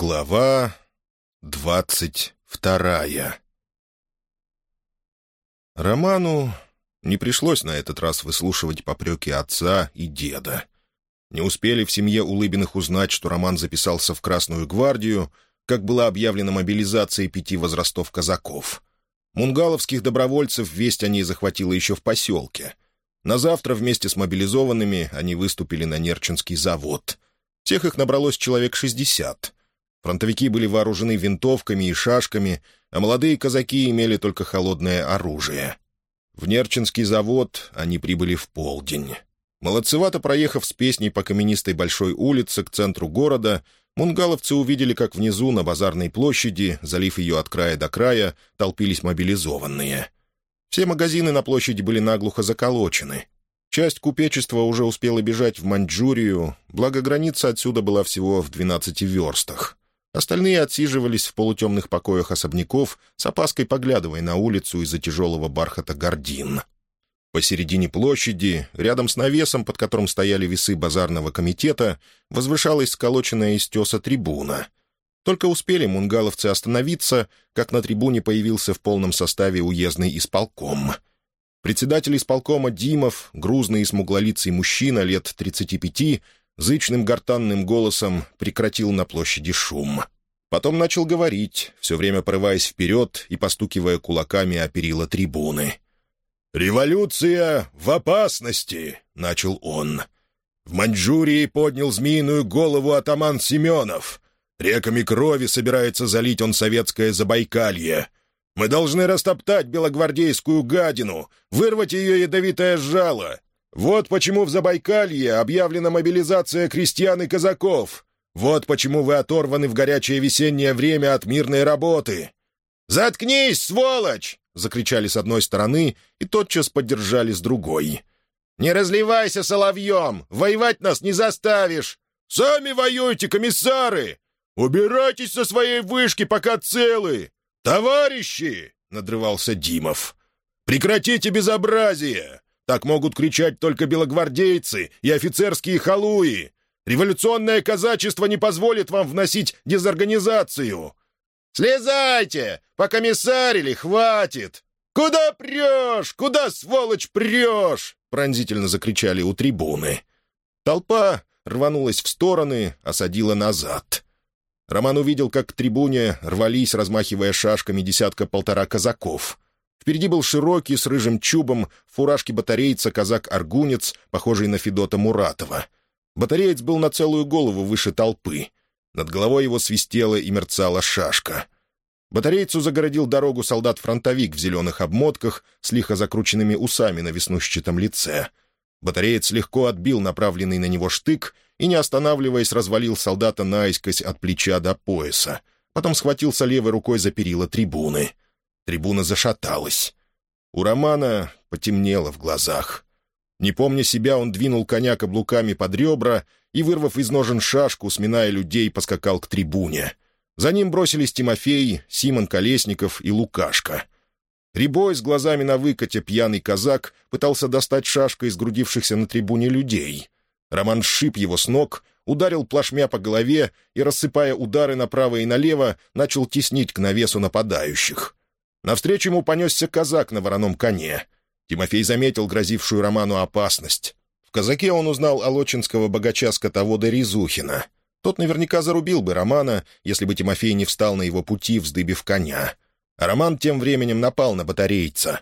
Глава двадцать вторая Роману не пришлось на этот раз выслушивать попреки отца и деда. Не успели в семье Улыбиных узнать, что Роман записался в Красную гвардию, как была объявлена мобилизация пяти возрастов казаков. Мунгаловских добровольцев весть о ней захватила еще в поселке. На завтра вместе с мобилизованными они выступили на Нерчинский завод. Всех их набралось человек шестьдесят — Фронтовики были вооружены винтовками и шашками, а молодые казаки имели только холодное оружие. В Нерчинский завод они прибыли в полдень. Молодцевато проехав с песней по каменистой большой улице к центру города, мунгаловцы увидели, как внизу, на базарной площади, залив ее от края до края, толпились мобилизованные. Все магазины на площади были наглухо заколочены. Часть купечества уже успела бежать в Маньчжурию, благо граница отсюда была всего в 12 верстах. Остальные отсиживались в полутемных покоях особняков, с опаской поглядывая на улицу из-за тяжелого бархата гордин. Посередине площади, рядом с навесом, под которым стояли весы базарного комитета, возвышалась сколоченная из теса трибуна. Только успели мунгаловцы остановиться, как на трибуне появился в полном составе уездный исполком. Председатель исполкома Димов, грузный и смуглолицый мужчина лет 35, зычным гортанным голосом прекратил на площади шум. Потом начал говорить, все время порываясь вперед и постукивая кулаками о перила трибуны. «Революция в опасности!» — начал он. «В Маньчжурии поднял змеиную голову атаман Семенов. Реками крови собирается залить он советское Забайкалье. Мы должны растоптать белогвардейскую гадину, вырвать ее ядовитое жало, вот почему в Забайкалье объявлена мобилизация крестьян и казаков. Вот почему вы оторваны в горячее весеннее время от мирной работы. «Заткнись, сволочь!» — закричали с одной стороны и тотчас поддержали с другой. «Не разливайся соловьем! Воевать нас не заставишь! Сами воюйте, комиссары! Убирайтесь со своей вышки, пока целы! Товарищи!» — надрывался Димов. «Прекратите безобразие! Так могут кричать только белогвардейцы и офицерские халуи. Революционное казачество не позволит вам вносить дезорганизацию. Слезайте! Покомиссарили, хватит! Куда прешь? Куда, сволочь, прешь? Пронзительно закричали у трибуны. Толпа рванулась в стороны, осадила назад. Роман увидел, как к трибуне рвались, размахивая шашками десятка-полтора казаков — Впереди был широкий, с рыжим чубом, в фуражке батарейца казак-аргунец, похожий на Федота Муратова. Батареец был на целую голову выше толпы. Над головой его свистела и мерцала шашка. Батарейцу загородил дорогу солдат-фронтовик в зеленых обмотках с лихо закрученными усами на веснущатом лице. Батареец легко отбил направленный на него штык и, не останавливаясь, развалил солдата наискось от плеча до пояса. Потом схватился левой рукой за перила трибуны. Трибуна зашаталась. У Романа потемнело в глазах. Не помня себя, он двинул коня каблуками под ребра и, вырвав из ножен шашку, сминая людей, поскакал к трибуне. За ним бросились Тимофей, Симон Колесников и Лукашка. Рябой с глазами на выкате пьяный казак пытался достать шашкой из грудившихся на трибуне людей. Роман сшиб его с ног, ударил плашмя по голове и, рассыпая удары направо и налево, начал теснить к навесу нападающих. Навстречу ему понесся казак на вороном коне. Тимофей заметил грозившую Роману опасность. В казаке он узнал алочинского богача-скотовода Резухина. Тот наверняка зарубил бы Романа, если бы Тимофей не встал на его пути, вздыбив коня. А Роман тем временем напал на батарейца.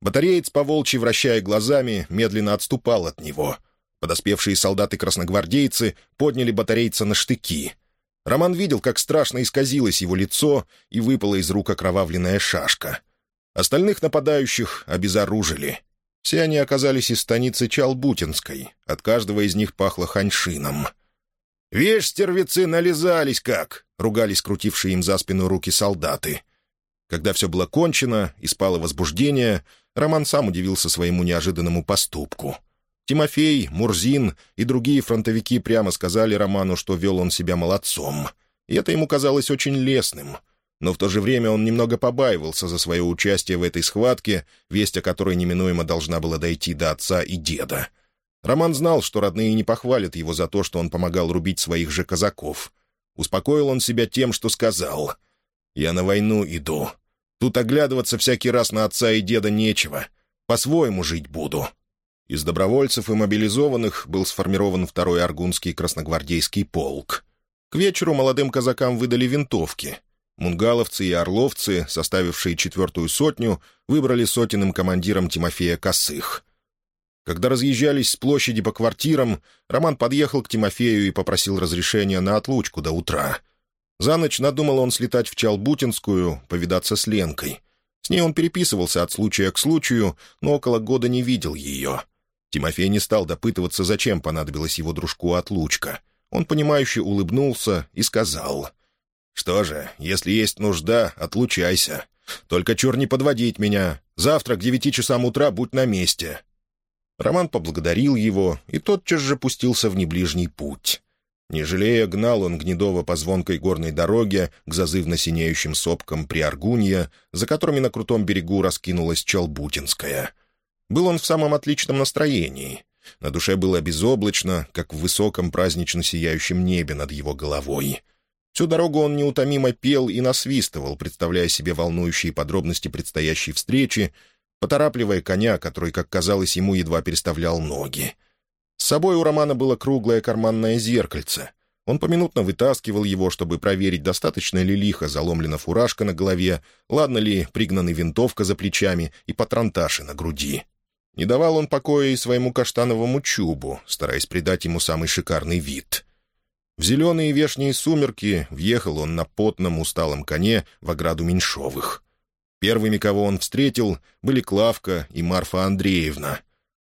Батареец, поволчьи вращая глазами, медленно отступал от него. Подоспевшие солдаты-красногвардейцы подняли батарейца на штыки — Роман видел, как страшно исказилось его лицо и выпала из рук окровавленная шашка. Остальных нападающих обезоружили. Все они оказались из станицы Чалбутинской. От каждого из них пахло ханьшином. «Вишь, стервецы, нализались как!» — ругались крутившие им за спину руки солдаты. Когда все было кончено и спало возбуждение, Роман сам удивился своему неожиданному поступку. Тимофей, Мурзин и другие фронтовики прямо сказали Роману, что вел он себя молодцом. И это ему казалось очень лестным. Но в то же время он немного побаивался за свое участие в этой схватке, весть о которой неминуемо должна была дойти до отца и деда. Роман знал, что родные не похвалят его за то, что он помогал рубить своих же казаков. Успокоил он себя тем, что сказал. «Я на войну иду. Тут оглядываться всякий раз на отца и деда нечего. По-своему жить буду». Из добровольцев и мобилизованных был сформирован второй Аргунский красногвардейский полк. К вечеру молодым казакам выдали винтовки. Мунгаловцы и орловцы, составившие четвертую сотню, выбрали сотенным командиром Тимофея Косых. Когда разъезжались с площади по квартирам, Роман подъехал к Тимофею и попросил разрешения на отлучку до утра. За ночь надумал он слетать в Чалбутинскую, повидаться с Ленкой. С ней он переписывался от случая к случаю, но около года не видел ее. Тимофей не стал допытываться, зачем понадобилась его дружку отлучка. Он, понимающе улыбнулся и сказал, «Что же, если есть нужда, отлучайся. Только чур не подводить меня. Завтра к девяти часам утра будь на месте. Роман поблагодарил его и тотчас же пустился в неближний путь. Не жалея, гнал он Гнедова по звонкой горной дороге к зазывно синеющим сопкам Приаргунья, за которыми на крутом берегу раскинулась Челбутинская. Был он в самом отличном настроении. На душе было безоблачно, как в высоком празднично сияющем небе над его головой. Всю дорогу он неутомимо пел и насвистывал, представляя себе волнующие подробности предстоящей встречи, поторапливая коня, который, как казалось, ему едва переставлял ноги. С собой у Романа было круглое карманное зеркальце. Он поминутно вытаскивал его, чтобы проверить, достаточно ли лихо заломлена фуражка на голове, ладно ли пригнаны винтовка за плечами и патронташи на груди. Не давал он покоя и своему каштановому чубу, стараясь придать ему самый шикарный вид. В зеленые вешние сумерки въехал он на потном усталом коне в ограду Меньшовых. Первыми, кого он встретил, были Клавка и Марфа Андреевна.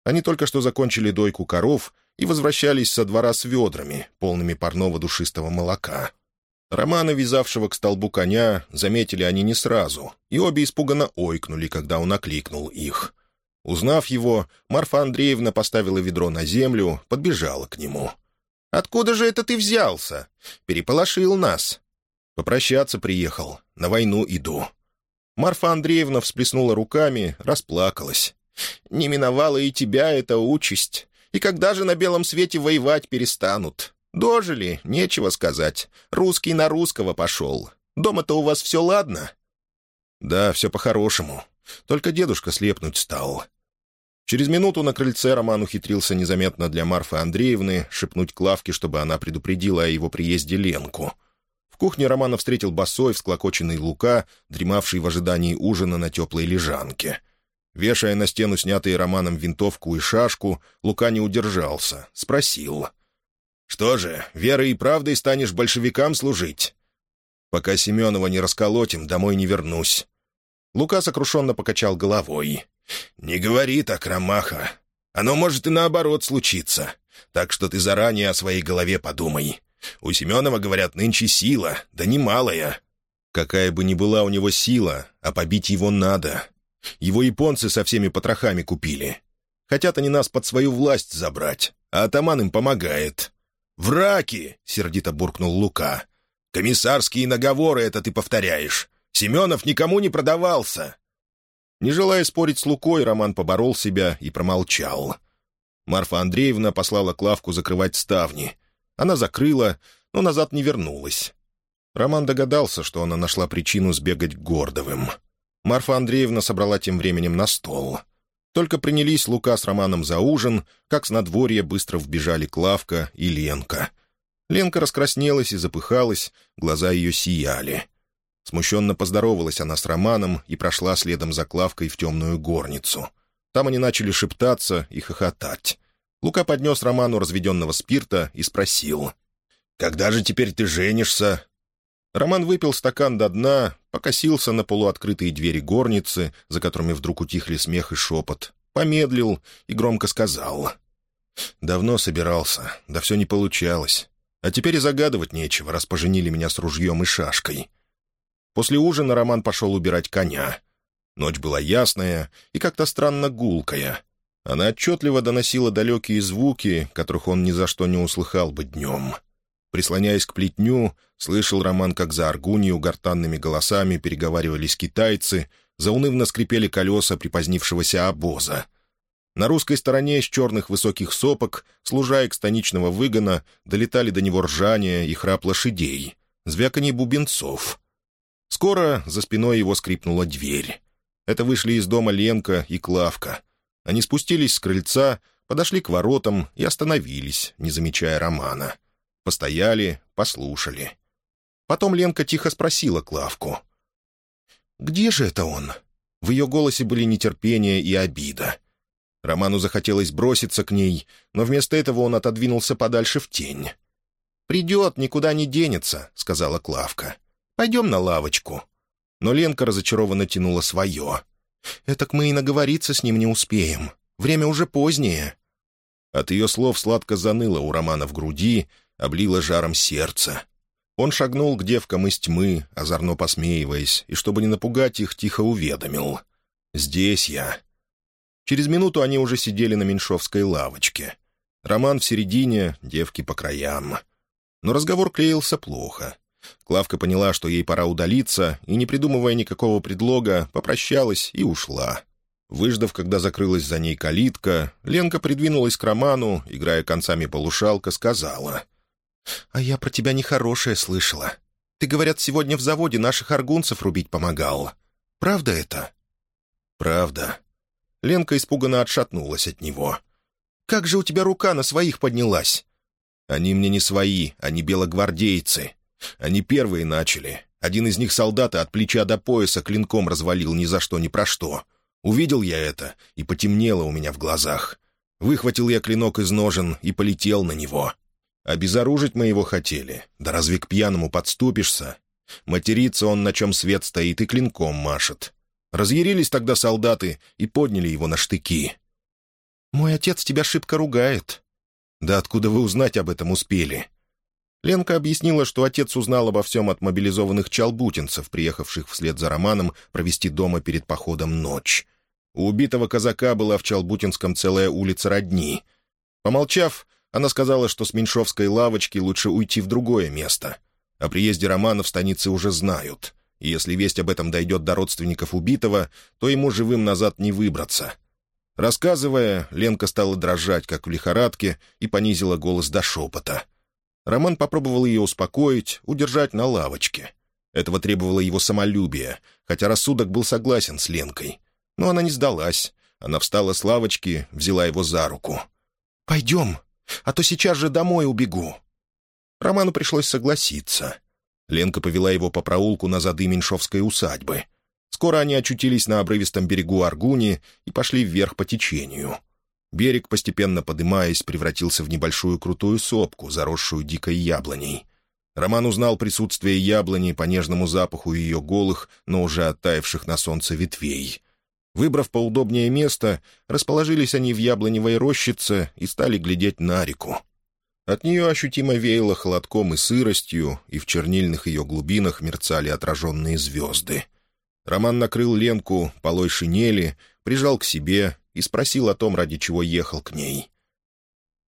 Они только что закончили дойку коров и возвращались со двора с ведрами, полными парного душистого молока. Романа, вязавшего к столбу коня, заметили они не сразу, и обе испуганно ойкнули, когда он окликнул их. Узнав его, Марфа Андреевна поставила ведро на землю, подбежала к нему. «Откуда же это ты взялся? Переполошил нас». «Попрощаться приехал. На войну иду». Марфа Андреевна всплеснула руками, расплакалась. «Не миновала и тебя эта участь. И когда же на белом свете воевать перестанут? Дожили, нечего сказать. Русский на русского пошел. Дома-то у вас все ладно?» «Да, все по-хорошему. Только дедушка слепнуть стал». Через минуту на крыльце Роман ухитрился незаметно для Марфы Андреевны шепнуть Клавке, чтобы она предупредила о его приезде Ленку — кухне Романа встретил босой, всклокоченный Лука, дремавший в ожидании ужина на теплой лежанке. Вешая на стену снятые Романом винтовку и шашку, Лука не удержался, спросил. «Что же, верой и правдой станешь большевикам служить?» «Пока Семенова не расколотим, домой не вернусь». Лука сокрушенно покачал головой. «Не говори так, Ромаха. Оно может и наоборот случиться. Так что ты заранее о своей голове подумай. У Семенова, говорят, нынче сила, да немалая. Какая бы ни была у него сила, а побить его надо. Его японцы со всеми потрохами купили. Хотят они нас под свою власть забрать, а атаман им помогает. «Враки!» — сердито буркнул Лука. «Комиссарские наговоры это ты повторяешь. Семенов никому не продавался». Не желая спорить с Лукой, Роман поборол себя и промолчал. Марфа Андреевна послала Клавку закрывать ставни, она закрыла, но назад не вернулась. Роман догадался, что она нашла причину сбегать к Гордовым. Марфа Андреевна собрала тем временем на стол. Только принялись Лука с Романом за ужин, как с надворья быстро вбежали Клавка и Ленка. Ленка раскраснелась и запыхалась, глаза ее сияли. Смущенно поздоровалась она с Романом и прошла следом за Клавкой в темную горницу. Там они начали шептаться и хохотать. Лука поднес Роману разведенного спирта и спросил. «Когда же теперь ты женишься?» Роман выпил стакан до дна, покосился на полуоткрытые двери горницы, за которыми вдруг утихли смех и шепот, помедлил и громко сказал. «Давно собирался, да все не получалось. А теперь и загадывать нечего, раз поженили меня с ружьем и шашкой». После ужина Роман пошел убирать коня. Ночь была ясная и как-то странно гулкая — она отчетливо доносила далекие звуки, которых он ни за что не услыхал бы днем. Прислоняясь к плетню, слышал Роман, как за аргунью гортанными голосами переговаривались китайцы, заунывно скрипели колеса припозднившегося обоза. На русской стороне из черных высоких сопок, служаек станичного выгона, долетали до него ржания и храп лошадей. звяканье бубенцов. Скоро за спиной его скрипнула дверь. Это вышли из дома Ленка и Клавка. Они спустились с крыльца, подошли к воротам и остановились, не замечая Романа. Постояли, послушали. Потом Ленка тихо спросила Клавку. «Где же это он?» В ее голосе были нетерпение и обида. Роману захотелось броситься к ней, но вместо этого он отодвинулся подальше в тень. «Придет, никуда не денется», — сказала Клавка. «Пойдем на лавочку». Но Ленка разочарованно тянула свое. «Этак мы и наговориться с ним не успеем. Время уже позднее». От ее слов сладко заныло у Романа в груди, облило жаром сердце. Он шагнул к девкам из тьмы, озорно посмеиваясь, и, чтобы не напугать их, тихо уведомил. «Здесь я». Через минуту они уже сидели на меньшовской лавочке. Роман в середине, девки по краям. Но разговор клеился плохо. Клавка поняла, что ей пора удалиться, и, не придумывая никакого предлога, попрощалась и ушла. Выждав, когда закрылась за ней калитка, Ленка придвинулась к Роману, играя концами полушалка, сказала. «А я про тебя нехорошее слышала. Ты, говорят, сегодня в заводе наших аргунцев рубить помогал. Правда это?» «Правда». Ленка испуганно отшатнулась от него. «Как же у тебя рука на своих поднялась?» «Они мне не свои, они белогвардейцы. Они первые начали. Один из них солдата от плеча до пояса клинком развалил ни за что, ни про что. Увидел я это, и потемнело у меня в глазах. Выхватил я клинок из ножен и полетел на него. Обезоружить мы его хотели. Да разве к пьяному подступишься? Матерится он, на чем свет стоит, и клинком машет. Разъярились тогда солдаты и подняли его на штыки. «Мой отец тебя шибко ругает». «Да откуда вы узнать об этом успели?» Ленка объяснила, что отец узнал обо всем от мобилизованных чалбутинцев, приехавших вслед за Романом провести дома перед походом ночь. У убитого казака была в Чалбутинском целая улица родни. Помолчав, она сказала, что с Меньшовской лавочки лучше уйти в другое место. О приезде Романа в станице уже знают, и если весть об этом дойдет до родственников убитого, то ему живым назад не выбраться. Рассказывая, Ленка стала дрожать, как в лихорадке, и понизила голос до шепота — Роман попробовал ее успокоить, удержать на лавочке. Этого требовало его самолюбие, хотя рассудок был согласен с Ленкой. Но она не сдалась. Она встала с лавочки, взяла его за руку. «Пойдем, а то сейчас же домой убегу». Роману пришлось согласиться. Ленка повела его по проулку на зады Меньшовской усадьбы. Скоро они очутились на обрывистом берегу Аргуни и пошли вверх по течению — Берег, постепенно подымаясь, превратился в небольшую крутую сопку, заросшую дикой яблоней. Роман узнал присутствие яблони по нежному запаху ее голых, но уже оттаивших на солнце ветвей. Выбрав поудобнее место, расположились они в яблоневой рощице и стали глядеть на реку. От нее ощутимо веяло холодком и сыростью, и в чернильных ее глубинах мерцали отраженные звезды. Роман накрыл Ленку полой шинели, прижал к себе и спросил о том, ради чего ехал к ней.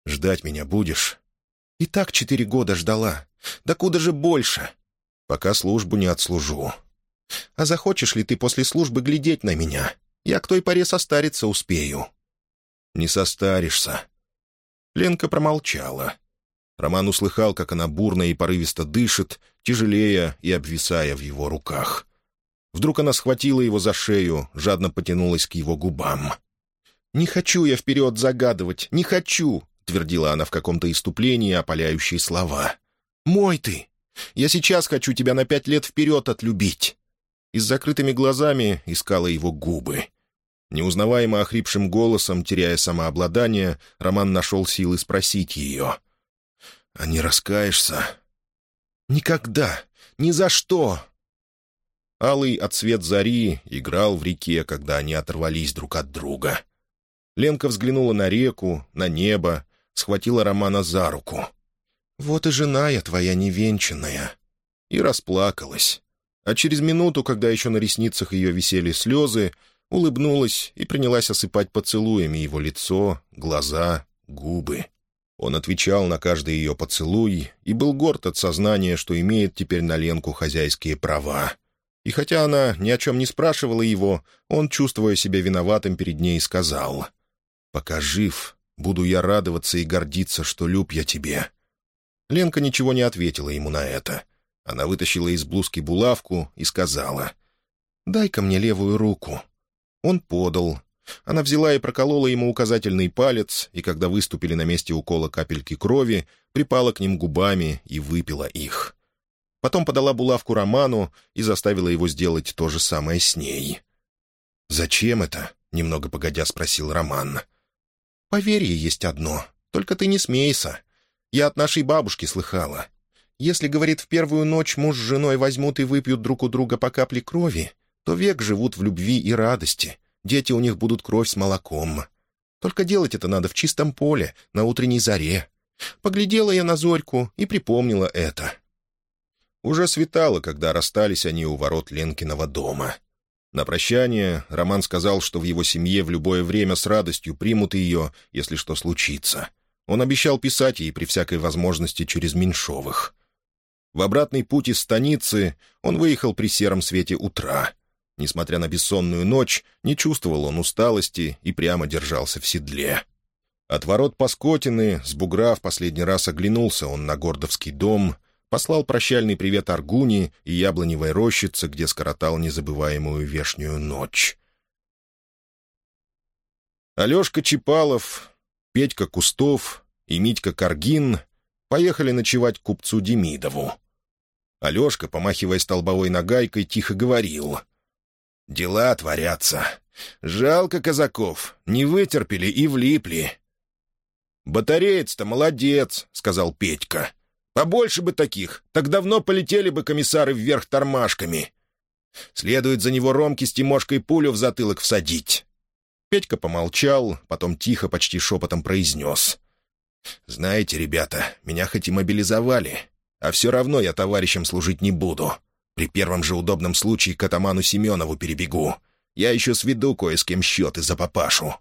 «Ждать меня будешь?» «И так четыре года ждала. Да куда же больше?» «Пока службу не отслужу». «А захочешь ли ты после службы глядеть на меня? Я к той поре состариться успею». «Не состаришься». Ленка промолчала. Роман услыхал, как она бурно и порывисто дышит, тяжелея и обвисая в его руках. Вдруг она схватила его за шею, жадно потянулась к его губам. «Не хочу я вперед загадывать, не хочу!» — твердила она в каком-то иступлении, опаляющие слова. «Мой ты! Я сейчас хочу тебя на пять лет вперед отлюбить!» И с закрытыми глазами искала его губы. Неузнаваемо охрипшим голосом, теряя самообладание, Роман нашел силы спросить ее. «А не раскаешься?» «Никогда! Ни за что!» Алый отсвет зари играл в реке, когда они оторвались друг от друга. Ленка взглянула на реку, на небо, схватила Романа за руку. «Вот и жена я твоя невенчанная!» И расплакалась. А через минуту, когда еще на ресницах ее висели слезы, улыбнулась и принялась осыпать поцелуями его лицо, глаза, губы. Он отвечал на каждый ее поцелуй и был горд от сознания, что имеет теперь на Ленку хозяйские права. И хотя она ни о чем не спрашивала его, он, чувствуя себя виноватым перед ней, сказал — Пока жив, буду я радоваться и гордиться, что люб я тебе». Ленка ничего не ответила ему на это. Она вытащила из блузки булавку и сказала, «Дай-ка мне левую руку». Он подал. Она взяла и проколола ему указательный палец, и когда выступили на месте укола капельки крови, припала к ним губами и выпила их. Потом подала булавку Роману и заставила его сделать то же самое с ней. «Зачем это?» — немного погодя спросил Роман. «Поверье есть одно. Только ты не смейся. Я от нашей бабушки слыхала. Если, говорит, в первую ночь муж с женой возьмут и выпьют друг у друга по капле крови, то век живут в любви и радости. Дети у них будут кровь с молоком. Только делать это надо в чистом поле, на утренней заре. Поглядела я на Зорьку и припомнила это. Уже светало, когда расстались они у ворот Ленкиного дома. На прощание Роман сказал, что в его семье в любое время с радостью примут ее, если что случится. Он обещал писать ей при всякой возможности через Меньшовых. В обратный путь из станицы он выехал при сером свете утра. Несмотря на бессонную ночь, не чувствовал он усталости и прямо держался в седле. От ворот Паскотины, с бугра в последний раз оглянулся он на Гордовский дом, послал прощальный привет Аргуни и яблоневой рощице, где скоротал незабываемую вешнюю ночь. Алешка Чипалов, Петька Кустов и Митька Каргин поехали ночевать к купцу Демидову. Алешка, помахивая столбовой нагайкой, тихо говорил. «Дела творятся. Жалко казаков. Не вытерпели и влипли». «Батареец-то молодец», — сказал Петька. Побольше бы таких, так давно полетели бы комиссары вверх тормашками. Следует за него Ромке с Тимошкой пулю в затылок всадить». Петька помолчал, потом тихо, почти шепотом произнес. «Знаете, ребята, меня хоть и мобилизовали, а все равно я товарищем служить не буду. При первом же удобном случае к атаману Семенову перебегу. Я еще сведу кое с кем счеты за папашу.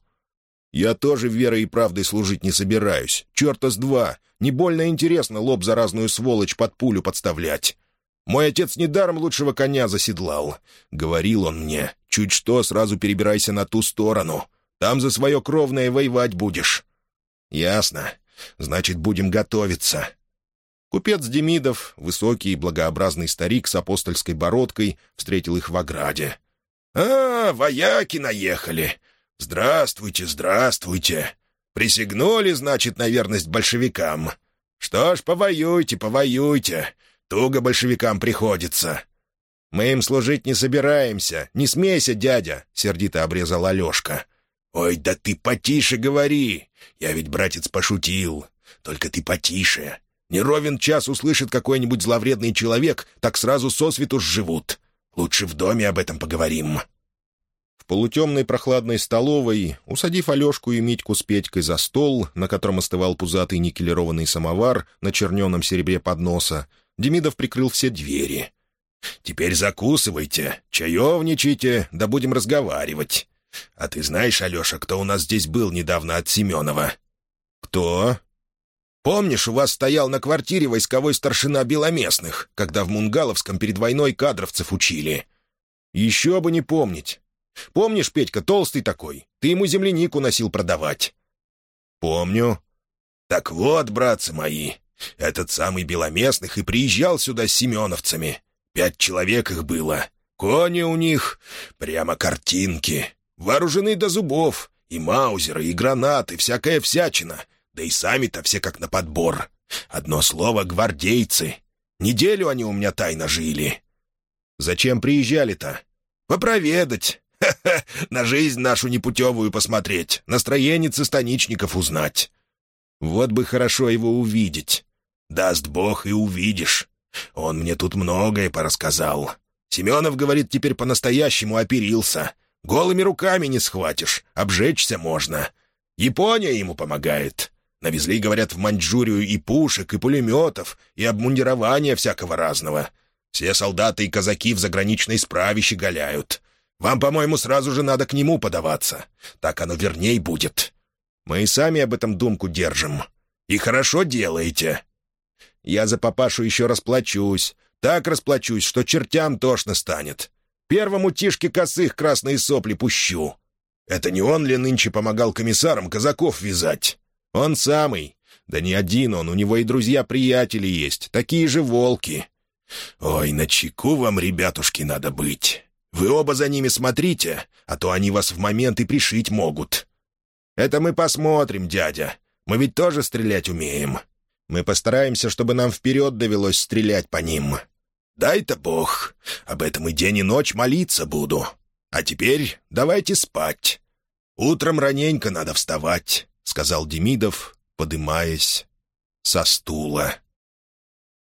Я тоже верой и правдой служить не собираюсь. Черта с два. Не больно интересно лоб за разную сволочь под пулю подставлять. Мой отец недаром лучшего коня заседлал. Говорил он мне, чуть что, сразу перебирайся на ту сторону. Там за свое кровное воевать будешь. Ясно. Значит, будем готовиться. Купец Демидов, высокий и благообразный старик с апостольской бородкой, встретил их в ограде. «А, вояки наехали! «Здравствуйте, здравствуйте! Присягнули, значит, на верность большевикам. Что ж, повоюйте, повоюйте. Туго большевикам приходится». «Мы им служить не собираемся. Не смейся, дядя!» — сердито обрезал Алешка. «Ой, да ты потише говори! Я ведь, братец, пошутил. Только ты потише. Не ровен час услышит какой-нибудь зловредный человек, так сразу сосвету сживут. Лучше в доме об этом поговорим». В полутемной прохладной столовой, усадив Алешку и Митьку с Петькой за стол, на котором остывал пузатый никелированный самовар на черненом серебре подноса, Демидов прикрыл все двери. «Теперь закусывайте, чаевничайте, да будем разговаривать. А ты знаешь, Алеша, кто у нас здесь был недавно от Семенова?» «Кто?» «Помнишь, у вас стоял на квартире войсковой старшина Беломестных, когда в Мунгаловском перед войной кадровцев учили?» «Еще бы не помнить. Помнишь, Петька, толстый такой? Ты ему землянику носил продавать». «Помню». «Так вот, братцы мои, этот самый Беломестных и приезжал сюда с семеновцами. Пять человек их было. Кони у них, прямо картинки. Вооружены до зубов. И маузеры, и гранаты, всякая всячина. Да и сами-то все как на подбор. Одно слово — гвардейцы. Неделю они у меня тайно жили. Зачем приезжали-то? Попроведать. Ха-ха, на жизнь нашу непутевую посмотреть, настроение станичников узнать. Вот бы хорошо его увидеть. Даст Бог и увидишь. Он мне тут многое порассказал. Семенов, говорит, теперь по-настоящему оперился. Голыми руками не схватишь, обжечься можно. Япония ему помогает. Навезли, говорят, в Маньчжурию и пушек, и пулеметов, и обмундирования всякого разного. Все солдаты и казаки в заграничной справе щеголяют. Вам, по-моему, сразу же надо к нему подаваться. Так оно верней будет. Мы и сами об этом думку держим. И хорошо делаете. Я за папашу еще расплачусь. Так расплачусь, что чертям тошно станет. Первому тишке косых красные сопли пущу. Это не он ли нынче помогал комиссарам казаков вязать? Он самый. Да не один он, у него и друзья-приятели есть, такие же волки. «Ой, на чеку вам, ребятушки, надо быть. Вы оба за ними смотрите, а то они вас в момент и пришить могут». «Это мы посмотрим, дядя. Мы ведь тоже стрелять умеем. Мы постараемся, чтобы нам вперед довелось стрелять по ним. Дай-то Бог. Об этом и день и ночь молиться буду. А теперь давайте спать. Утром раненько надо вставать», — сказал Демидов, подымаясь со стула.